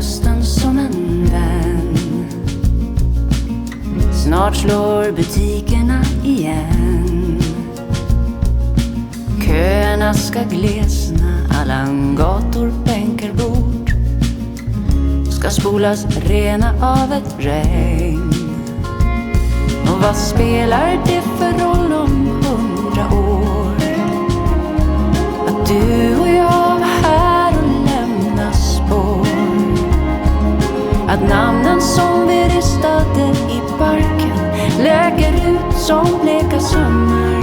hösten som en vän. Snart slår butikerna igen. Köerna ska glesna, alla gator, bänkar, bord ska spolas rena av ett regn. Och vad spelar det för roll Att namnen som vi ristade i parken läker ut som bleka sömmar.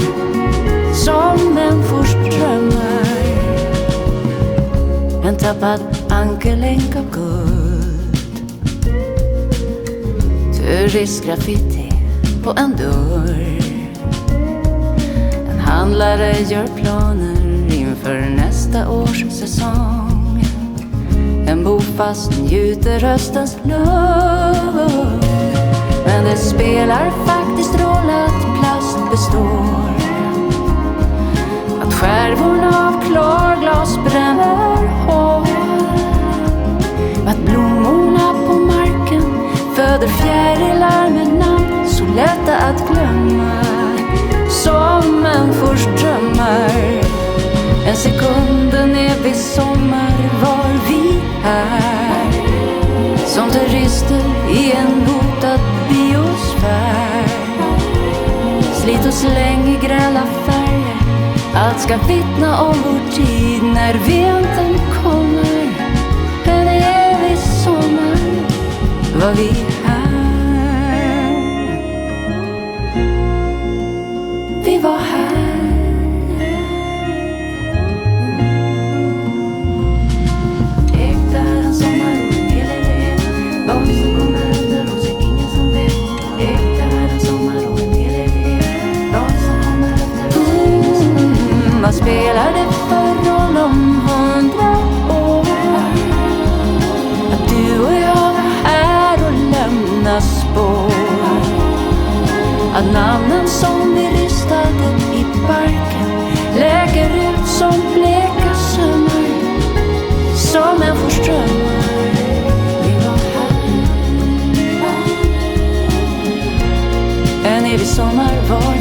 Som människors drömmar. En tappad ankelänk av guld. Turistgraffiti på en dörr. En handlare gör planer inför nästa års säsong fast njuter höstens lugn. Men det spelar faktiskt roll att plast består. Att skärvorna av klarglas bränner hår. Att blommorna på marken föder fjärilar med namn så lätta att glömma. Som människors drömmar. En sekund, Som turister i en hotad biosfär. Slit och släng i gräla färger. Allt ska vittna om vår tid när vintern kommer. Spelar det för roll om hundra år? Att du och jag är och lämnar spår. Att namnen som vi ristade i parken läker ut som bleka sömmar. Som människors drömmar. En evig sommar var